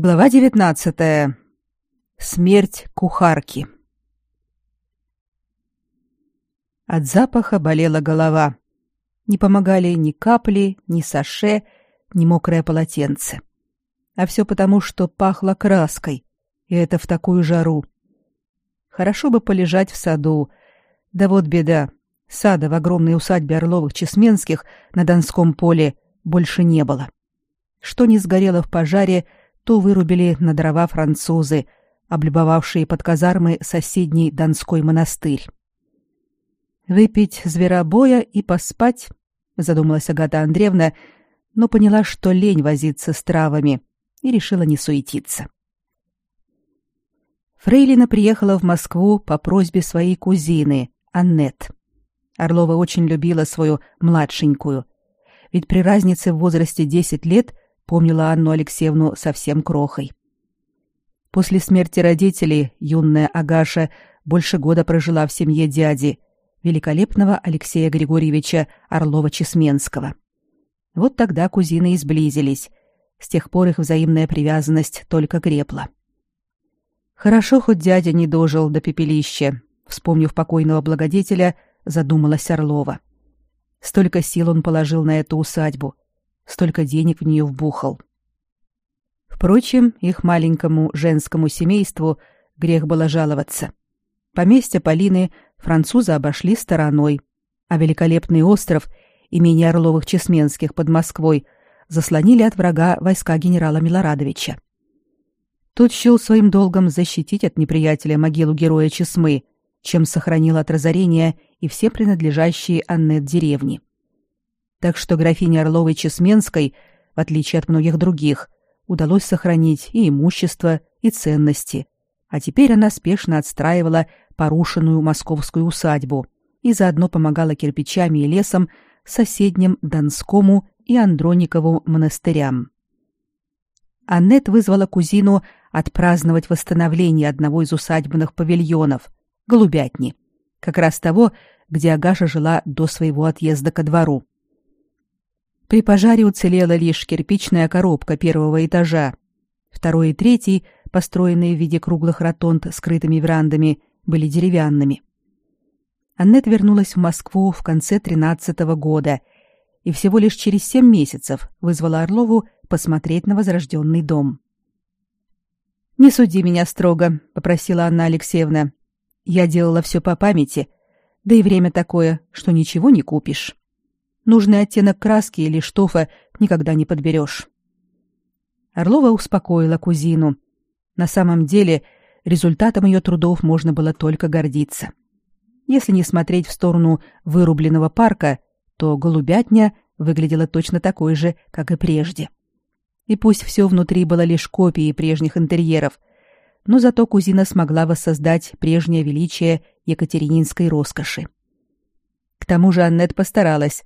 Глава 19. Смерть кухарки. От запаха болела голова. Не помогали ни капли, ни саше, ни мокрое полотенце. А все потому, что пахло краской, и это в такую жару. Хорошо бы полежать в саду. Да вот беда. Сада в огромной усадьбе Орловых-Чесменских на Донском поле больше не было. Что не сгорело в пожаре — то вырубили на дрова французы, облюбовавшие под казармы соседний Донской монастырь. «Выпить зверобоя и поспать», — задумалась Агата Андреевна, но поняла, что лень возиться с травами, и решила не суетиться. Фрейлина приехала в Москву по просьбе своей кузины, Аннет. Орлова очень любила свою младшенькую, ведь при разнице в возрасте 10 лет помнила Анну Алексеевну совсем крохой. После смерти родителей юная Агаша больше года прожила в семье дяди, великолепного Алексея Григорьевича Орлова-Чесменского. Вот тогда кузины и сблизились. С тех пор их взаимная привязанность только крепла. Хорошо, хоть дядя не дожил до пепелища, вспомнив покойного благодетеля, задумалась Орлова. Столько сил он положил на эту усадьбу — столько денег в нее вбухал. Впрочем, их маленькому женскому семейству грех было жаловаться. Поместье Полины французы обошли стороной, а великолепный остров, имени Орловых-Чесменских под Москвой, заслонили от врага войска генерала Милорадовича. Тот счел своим долгом защитить от неприятеля могилу героя Чесмы, чем сохранил от разорения и все принадлежащие Аннет деревни. Так что графине Орловой-Чесменской, в отличие от многих других, удалось сохранить и имущество, и ценности. А теперь она спешно отстраивала порушенную московскую усадьбу и заодно помогала кирпичами и лесом соседним Донскому и Андроникову монастырям. Аннет вызвала кузину отпраздновать восстановление одного из усадебных павильонов — голубятни, как раз того, где Агаша жила до своего отъезда ко двору. При пожаре уцелела лишь кирпичная коробка первого этажа. Второй и третий, построенные в виде круглых ротонд с скрытыми верандами, были деревянными. Аннет вернулась в Москву в конце тринадцатого года и всего лишь через семь месяцев вызвала Орлову посмотреть на возрожденный дом. «Не суди меня строго», — попросила Анна Алексеевна. «Я делала все по памяти, да и время такое, что ничего не купишь». Нужный оттенок краски или штофа никогда не подберешь. Орлова успокоила кузину. На самом деле, результатом ее трудов можно было только гордиться. Если не смотреть в сторону вырубленного парка, то голубятня выглядела точно такой же, как и прежде. И пусть все внутри было лишь копией прежних интерьеров, но зато кузина смогла воссоздать прежнее величие екатерининской роскоши. К тому же Аннет постаралась,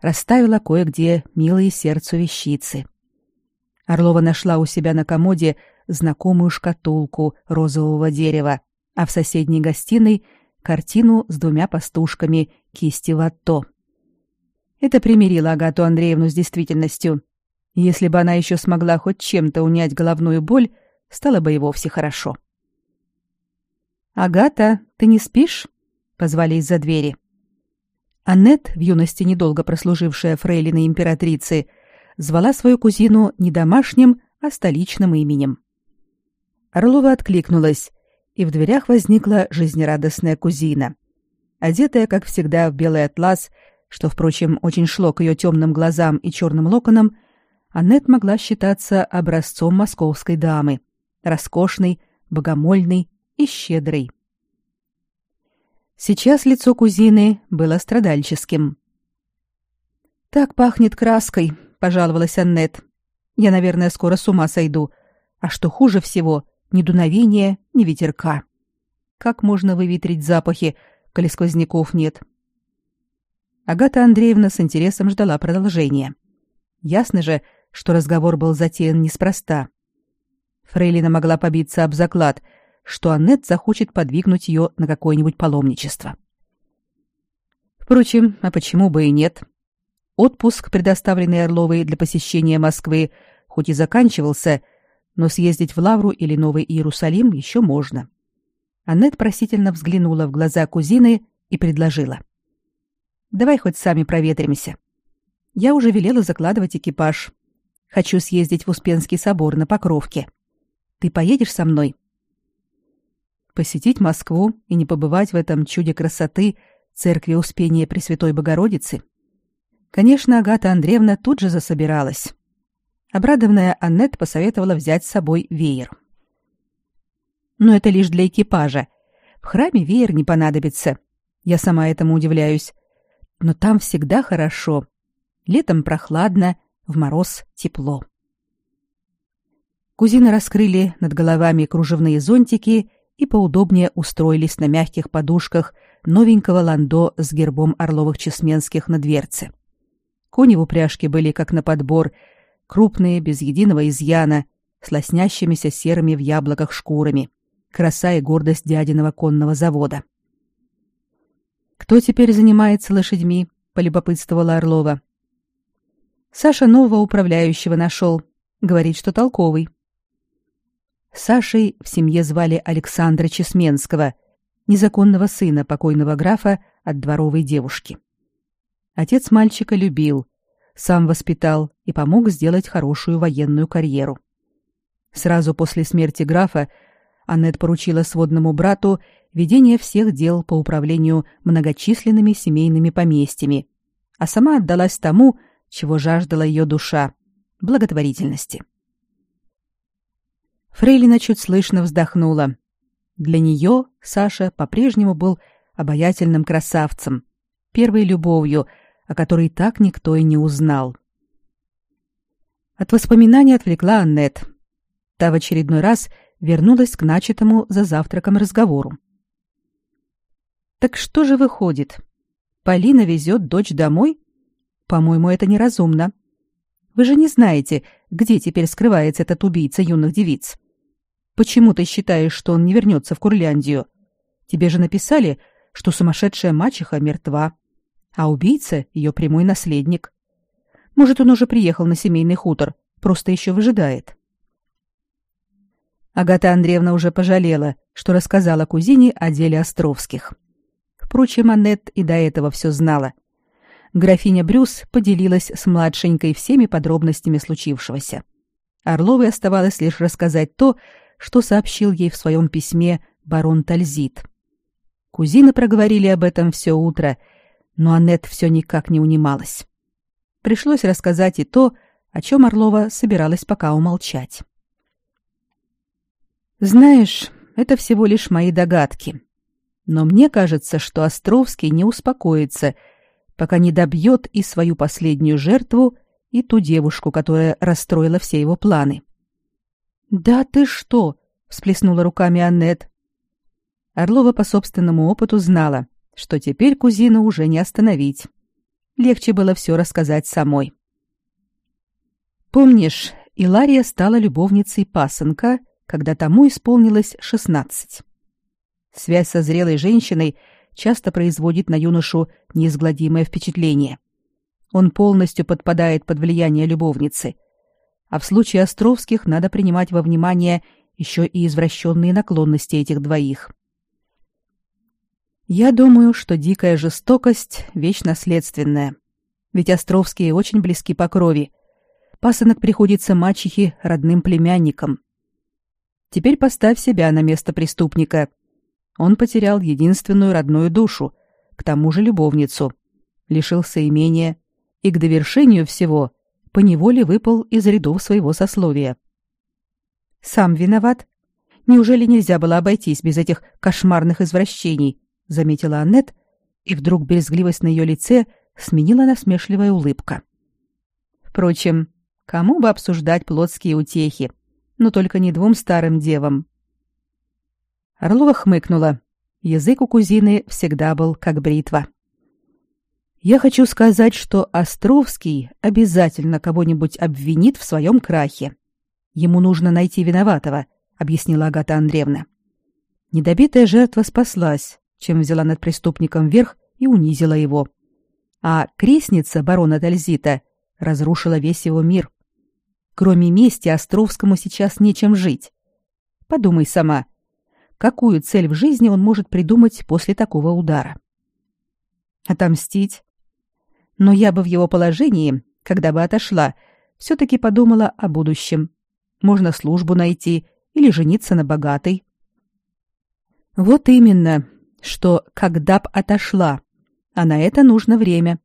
расставила кое-где милые сердцу вещицы. Орлова нашла у себя на комоде знакомую шкатулку розового дерева, а в соседней гостиной картину с двумя пастушками кисти Ватто. Это примирило Агату Андреевну с действительностью. Если бы она еще смогла хоть чем-то унять головную боль, стало бы и вовсе хорошо. «Агата, ты не спишь?» — позвали из-за двери. — Аннет, в юности недолго прослужившая фрейлиной императрицы, звала свою кузину не домашним, а столичным именем. Орлова откликнулась, и в дверях возникла жизнерадостная кузина. Одетая, как всегда, в белый атлас, что, впрочем, очень шло к ее темным глазам и черным локонам, Аннет могла считаться образцом московской дамы, роскошной, богомольной и щедрой. Сейчас лицо кузины было страдальческим. «Так пахнет краской», — пожаловалась Аннет. «Я, наверное, скоро с ума сойду. А что хуже всего, ни дуновения, ни ветерка. Как можно выветрить запахи, коли сквозняков нет?» Агата Андреевна с интересом ждала продолжения. Ясно же, что разговор был затеян неспроста. Фрейлина могла побиться об заклад — что Аннет захочет подвигнуть ее на какое-нибудь паломничество. Впрочем, а почему бы и нет? Отпуск, предоставленный Орловой для посещения Москвы, хоть и заканчивался, но съездить в Лавру или Новый Иерусалим еще можно. Аннет просительно взглянула в глаза кузины и предложила. «Давай хоть сами проветримся. Я уже велела закладывать экипаж. Хочу съездить в Успенский собор на Покровке. Ты поедешь со мной?» Посетить Москву и не побывать в этом чуде красоты церкви Успения Пресвятой Богородицы? Конечно, Агата Андреевна тут же засобиралась. Обрадованная Аннет посоветовала взять с собой веер. Но это лишь для экипажа. В храме веер не понадобится. Я сама этому удивляюсь. Но там всегда хорошо. Летом прохладно, в мороз тепло. Кузины раскрыли над головами кружевные зонтики и поудобнее устроились на мягких подушках новенького ландо с гербом Орловых-Чесменских на дверце. Кони в упряжке были как на подбор, крупные, без единого изъяна, с лоснящимися серыми в яблоках шкурами. Краса и гордость дядиного конного завода. «Кто теперь занимается лошадьми?» — полюбопытствовала Орлова. «Саша нового управляющего нашел. Говорит, что толковый». Сашей в семье звали Александра Чесменского, незаконного сына покойного графа от дворовой девушки. Отец мальчика любил, сам воспитал и помог сделать хорошую военную карьеру. Сразу после смерти графа Аннет поручила сводному брату ведение всех дел по управлению многочисленными семейными поместьями, а сама отдалась тому, чего жаждала ее душа — благотворительности. Фрейлина чуть слышно вздохнула. Для нее Саша по-прежнему был обаятельным красавцем, первой любовью — о которой так никто и не узнал. От воспоминаний отвлекла Аннет. Та в очередной раз вернулась к начатому за завтраком разговору. «Так что же выходит? Полина везет дочь домой? По-моему, это неразумно. Вы же не знаете, где теперь скрывается этот убийца юных девиц. Почему ты считаешь, что он не вернется в Курляндию? Тебе же написали, что сумасшедшая мачеха мертва, а убийца — ее прямой наследник. Может, он уже приехал на семейный хутор, просто еще выжидает. Агата Андреевна уже пожалела, что рассказала кузине о деле Островских. Впрочем, Аннет и до этого все знала. Графиня Брюс поделилась с младшенькой всеми подробностями случившегося. Орловой оставалось лишь рассказать то, что сообщил ей в своем письме барон Тальзит. Кузины проговорили об этом все утро — но Аннет все никак не унималась. Пришлось рассказать и то, о чем Орлова собиралась пока умолчать. «Знаешь, это всего лишь мои догадки. Но мне кажется, что Островский не успокоится, пока не добьет и свою последнюю жертву, и ту девушку, которая расстроила все его планы». «Да ты что?» — всплеснула руками Аннет. Орлова по собственному опыту знала, что теперь кузину уже не остановить. Легче было все рассказать самой. Помнишь, Илария стала любовницей пасынка, когда тому исполнилось шестнадцать. Связь со зрелой женщиной часто производит на юношу неизгладимое впечатление. Он полностью подпадает под влияние любовницы. А в случае Островских надо принимать во внимание еще и извращенные наклонности этих двоих. Я думаю, что дикая жестокость — вещь наследственная. Ведь Островские очень близки по крови. Пасынок приходится мачехе родным племянникам. Теперь поставь себя на место преступника. Он потерял единственную родную душу, к тому же любовницу, лишился имения и к довершению всего поневоле выпал из рядов своего сословия. Сам виноват. Неужели нельзя было обойтись без этих кошмарных извращений, заметила Аннет, и вдруг брезгливость на ее лице сменила насмешливая улыбка. Впрочем, кому бы обсуждать плотские утехи, но только не двум старым девам. Орлова хмыкнула. Язык у кузины всегда был как бритва. Я хочу сказать, что Островский обязательно кого-нибудь обвинит в своем крахе. Ему нужно найти виноватого, объяснила Агата Андреевна. Недобитая жертва спаслась, чем взяла над преступником верх и унизила его. А крестница барона Дальзита разрушила весь его мир. Кроме мести Островскому сейчас нечем жить. Подумай сама, какую цель в жизни он может придумать после такого удара? Отомстить? Но я бы в его положении, когда бы отошла, все-таки подумала о будущем. Можно службу найти или жениться на богатой. Вот именно, что когда б отошла, а на это нужно время.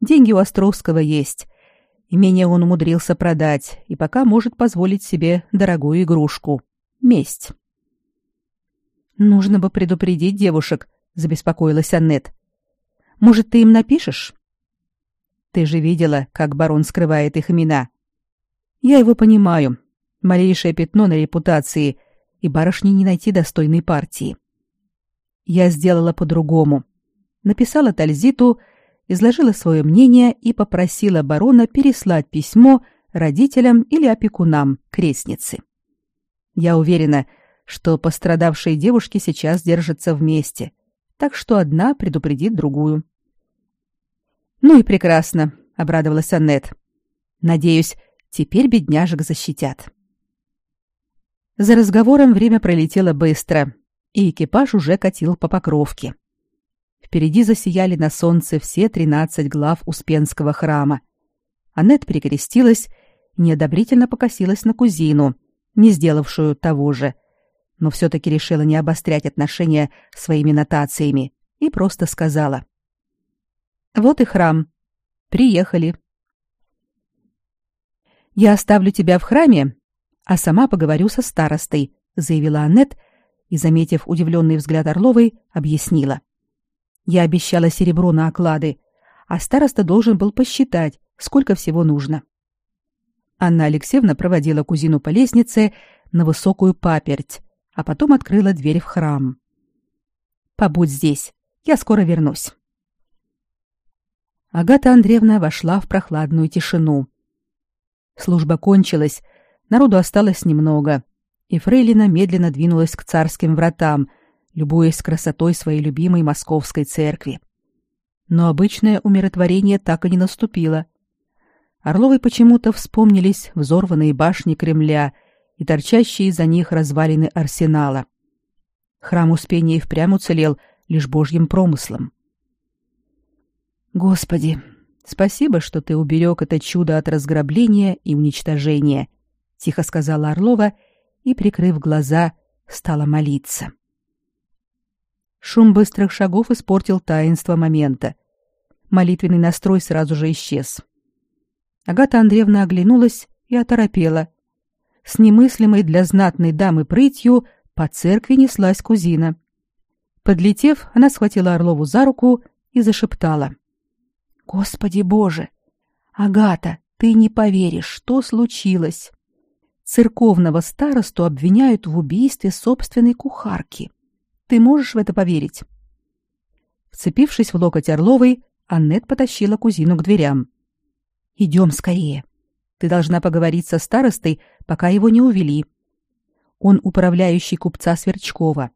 Деньги у Островского есть. Имение он умудрился продать и пока может позволить себе дорогую игрушку — месть. «Нужно бы предупредить девушек», — забеспокоилась Аннет. «Может, ты им напишешь?» «Ты же видела, как барон скрывает их имена». «Я его понимаю. Малейшее пятно на репутации, и барышне не найти достойной партии. Я сделала по-другому. Написала Тальзиту, изложила свое мнение и попросила барона переслать письмо родителям или опекунам крестницы. Я уверена, что пострадавшие девушки сейчас держатся вместе, так что одна предупредит другую. Ну и прекрасно, обрадовалась Аннет. Надеюсь, теперь бедняжек защитят. За разговором время пролетело быстро, и экипаж уже катил по покровке. Впереди засияли на солнце все тринадцать глав Успенского храма. Аннет перекрестилась неодобрительно покосилась на кузину, не сделавшую того же, но все-таки решила не обострять отношения своими нотациями и просто сказала. «Вот и храм. Приехали. Я оставлю тебя в храме а сама поговорю со старостой, заявила Аннет и, заметив удивленный взгляд Орловой, объяснила. Я обещала серебро на оклады, а староста должен был посчитать, сколько всего нужно. Анна Алексеевна проводила кузину по лестнице на высокую паперть, а потом открыла дверь в храм. Побудь здесь, я скоро вернусь. Агата Андреевна вошла в прохладную тишину. Служба кончилась, Народу осталось немного, и Фрейлина медленно двинулась к царским вратам, любуясь красотой своей любимой московской церкви. Но обычное умиротворение так и не наступило. Орловой почему-то вспомнились взорванные башни Кремля и торчащие из-за них развалины арсенала. Храм Успения и впрямь уцелел лишь божьим промыслом. Господи, спасибо, что ты уберег это чудо от разграбления и уничтожения — тихо сказала Орлова и, прикрыв глаза, стала молиться. Шум быстрых шагов испортил таинство момента. Молитвенный настрой сразу же исчез. Агата Андреевна оглянулась и оторопела. С немыслимой для знатной дамы прытью по церкви неслась кузина. Подлетев, она схватила Орлову за руку и зашептала. «Господи Боже! Агата, ты не поверишь, что случилось!» церковного старосту обвиняют в убийстве собственной кухарки. Ты можешь в это поверить? Вцепившись в локоть Орловой, Аннет потащила кузину к дверям. Идем скорее. Ты должна поговорить со старостой, пока его не увели. Он управляющий купца Сверчкова.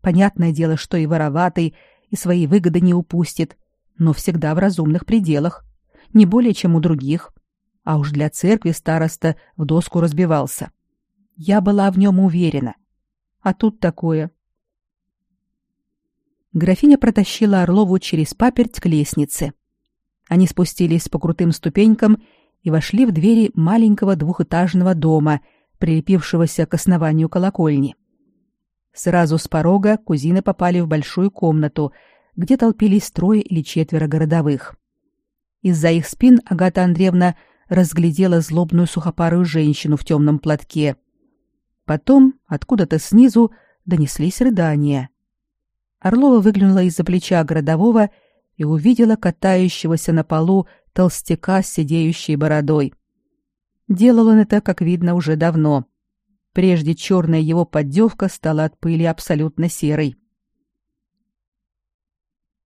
Понятное дело, что и вороватый, и свои выгоды не упустит, но всегда в разумных пределах, не более чем у других а уж для церкви староста в доску разбивался. Я была в нем уверена. А тут такое. Графиня протащила Орлову через паперть к лестнице. Они спустились по крутым ступенькам и вошли в двери маленького двухэтажного дома, прилепившегося к основанию колокольни. Сразу с порога кузины попали в большую комнату, где толпились трое или четверо городовых. Из-за их спин Агата Андреевна разглядела злобную сухопарую женщину в темном платке. Потом откуда-то снизу донеслись рыдания. Орлова выглянула из-за плеча городового и увидела катающегося на полу толстяка с сидеющей бородой. Делал он это, как видно, уже давно. Прежде черная его поддевка стала от пыли абсолютно серой.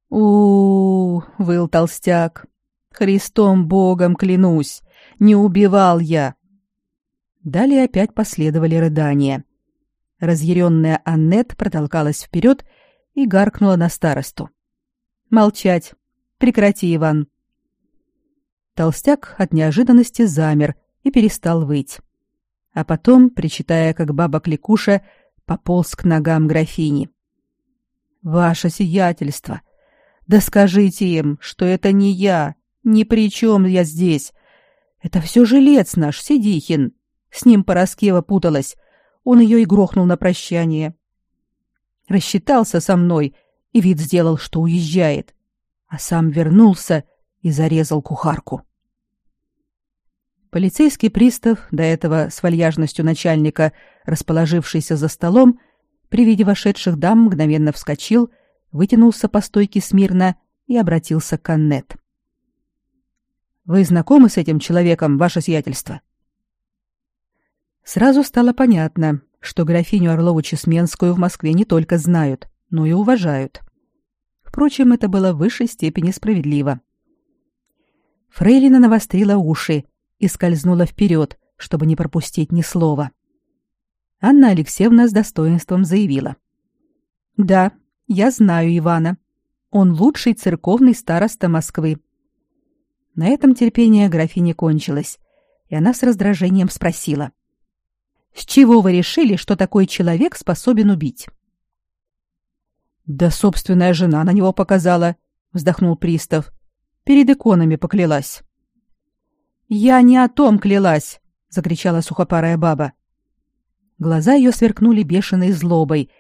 У, выл толстяк. «Христом Богом клянусь! Не убивал я. Далее опять последовали рыдания. Разъяренная Аннет протолкалась вперед и гаркнула на старосту. «Молчать! Прекрати, Иван!» Толстяк от неожиданности замер и перестал выть. А потом, причитая как баба Кликуша, пополз к ногам графини. «Ваше сиятельство! Да скажите им, что это не я, ни при чем я здесь. Это все жилец наш, Сидихин. С ним Пороскева путалась. Он ее и грохнул на прощание. Рассчитался со мной и вид сделал, что уезжает. А сам вернулся и зарезал кухарку. Полицейский пристав, до этого с вальяжностью начальника, расположившийся за столом, при виде вошедших дам мгновенно вскочил, вытянулся по стойке смирно и обратился к Аннет. «Вы знакомы с этим человеком, ваше сиятельство?» Сразу стало понятно, что графиню Орлову-Чесменскую в Москве не только знают, но и уважают. Впрочем, это было в высшей степени справедливо. Фрейлина навострила уши и скользнула вперед, чтобы не пропустить ни слова. Анна Алексеевна с достоинством заявила. «Да, я знаю Ивана. Он лучший церковный староста Москвы». На этом терпение графини кончилось, и она с раздражением спросила. С чего вы решили, что такой человек способен убить? Да собственная жена на него показала, вздохнул пристав. Перед иконами поклялась. Я не о том клялась, закричала сухопарая баба. Глаза ее сверкнули бешеной злобой,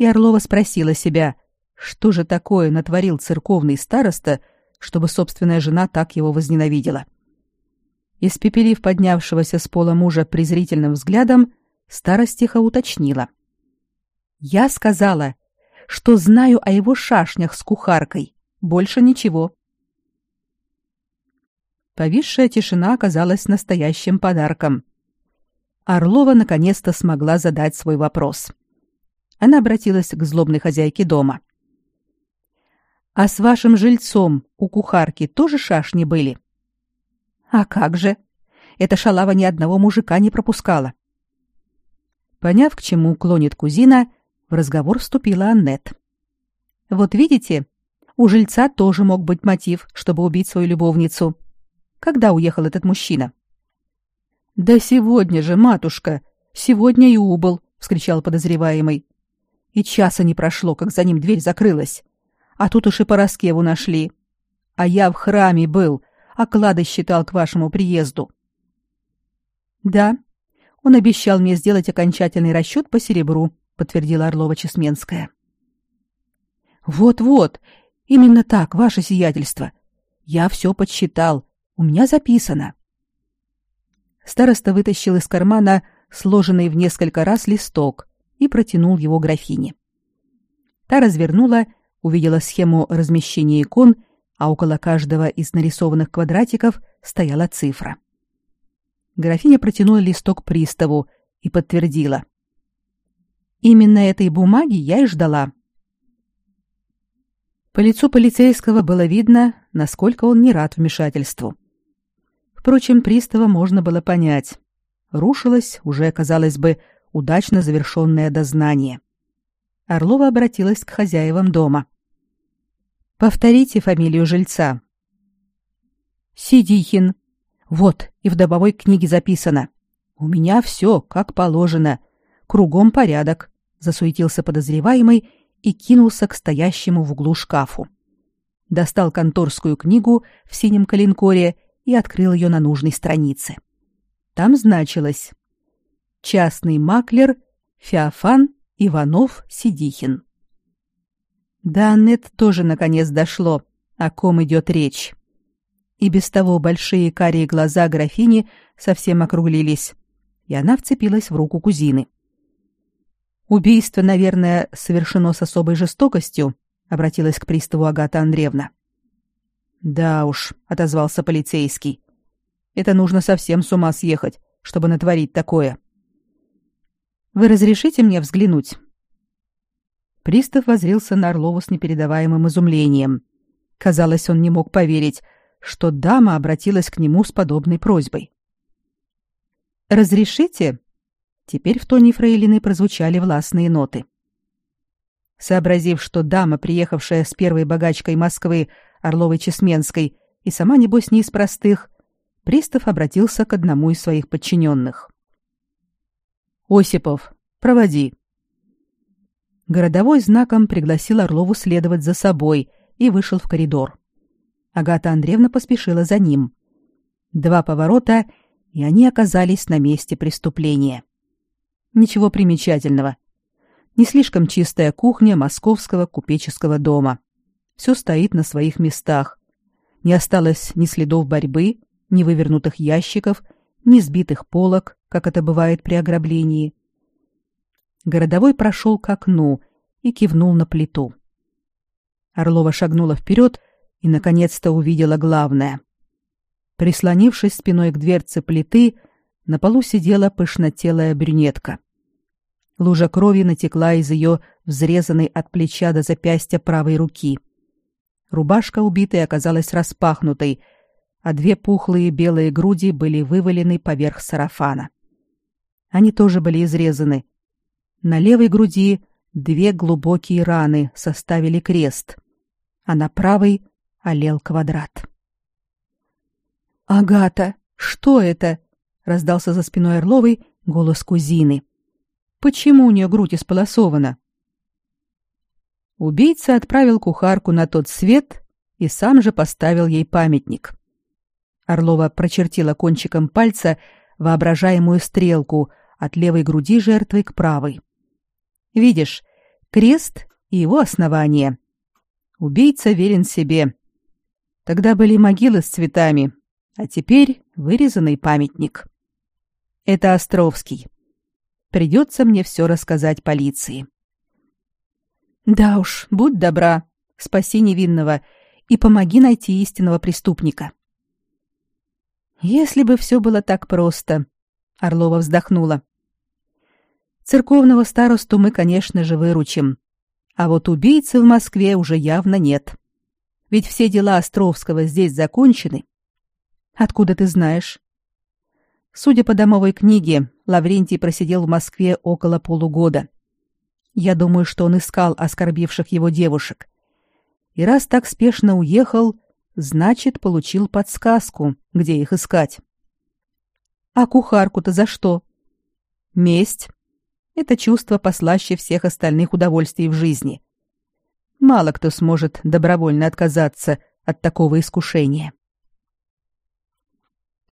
и Орлова спросила себя, что же такое натворил церковный староста, чтобы собственная жена так его возненавидела. Испепелив поднявшегося с пола мужа презрительным взглядом, Старостиха уточнила. «Я сказала, что знаю о его шашнях с кухаркой. Больше ничего». Повисшая тишина оказалась настоящим подарком. Орлова наконец-то смогла задать свой вопрос. Она обратилась к злобной хозяйке дома. «А с вашим жильцом у кухарки тоже шашни были?» «А как же? Эта шалава ни одного мужика не пропускала. Поняв, к чему клонит кузина, в разговор вступила Аннет. Вот видите, у жильца тоже мог быть мотив, чтобы убить свою любовницу. Когда уехал этот мужчина? Да сегодня же, матушка, сегодня и убыл, вскричал подозреваемый. И часа не прошло, как за ним дверь закрылась. А тут уж и Пороскеву нашли. А я в храме был, а клады считал к вашему приезду. Да, он обещал мне сделать окончательный расчет по серебру, подтвердила Орлова-Чесменская. Вот-вот, именно так, ваше сиятельство. Я все подсчитал, у меня записано. Староста вытащил из кармана сложенный в несколько раз листок и протянул его графине. Та развернула, увидела схему размещения икон, а около каждого из нарисованных квадратиков стояла цифра. Графиня протянула листок приставу и подтвердила. Именно этой бумаги я и ждала. По лицу полицейского было видно, насколько он не рад вмешательству. Впрочем, пристава можно было понять. Рушилось уже, казалось бы, удачно завершенное дознание. Орлова обратилась к хозяевам дома. «Повторите фамилию жильца». «Сидихин», вот, и в добовой книге записано. У меня все, как положено. Кругом порядок, засуетился подозреваемый и кинулся к стоящему в углу шкафу. Достал конторскую книгу в синем коленкоре и открыл ее на нужной странице. Там значилось: частный маклер Феофан Иванов Сидихин. Да, нет, тоже наконец дошло, о ком идет речь и без того большие карие глаза графини совсем округлились, и она вцепилась в руку кузины. Убийство, наверное, совершено с особой жестокостью, обратилась к приставу Агата Андреевна. Да уж, отозвался полицейский. Это нужно совсем с ума съехать, чтобы натворить такое. Вы разрешите мне взглянуть? Пристав воззрился на Орлову с непередаваемым изумлением. Казалось, он не мог поверить, что дама обратилась к нему с подобной просьбой. «Разрешите?» Теперь в тоне фрейлины прозвучали властные ноты. Сообразив, что дама, приехавшая с первой богачкой Москвы, Орловой-Чесменской, и сама, небось, не из простых, пристав обратился к одному из своих подчиненных. «Осипов, проводи». Городовой знаком пригласил Орлову следовать за собой и вышел в коридор. Агата Андреевна поспешила за ним. Два поворота, и они оказались на месте преступления. Ничего примечательного. Не слишком чистая кухня московского купеческого дома. Все стоит на своих местах. Не осталось ни следов борьбы, ни вывернутых ящиков, ни сбитых полок, как это бывает при ограблении. Городовой прошел к окну и кивнул на плиту. Орлова шагнула вперед и, наконец-то, увидела главное. Прислонившись спиной к дверце плиты, на полу сидела пышнотелая брюнетка. Лужа крови натекла из ее взрезанной от плеча до запястья правой руки. Рубашка убитой оказалась распахнутой, а две пухлые белые груди были вывалены поверх сарафана. Они тоже были изрезаны. На левой груди две глубокие раны составили крест, а на правой олел квадрат. «Агата, что это?» — раздался за спиной Орловой голос кузины. «Почему у нее грудь исполосована?» Убийца отправил кухарку на тот свет и сам же поставил ей памятник. Орлова прочертила кончиком пальца воображаемую стрелку от левой груди жертвы к правой. Видишь, крест и его основание. Убийца верен себе. Тогда были могилы с цветами, а теперь вырезанный памятник. Это Островский. Придется мне все рассказать полиции. Да уж, будь добра, спаси невинного и помоги найти истинного преступника. Если бы все было так просто, Орлова вздохнула. Церковного старосту мы, конечно же, выручим. А вот убийцы в Москве уже явно нет. Ведь все дела Островского здесь закончены. Откуда ты знаешь? Судя по домовой книге, Лаврентий просидел в Москве около полугода. Я думаю, что он искал оскорбивших его девушек. И раз так спешно уехал, значит, получил подсказку, где их искать. А кухарку-то за что? Месть. Это чувство послаще всех остальных удовольствий в жизни. Мало кто сможет добровольно отказаться от такого искушения.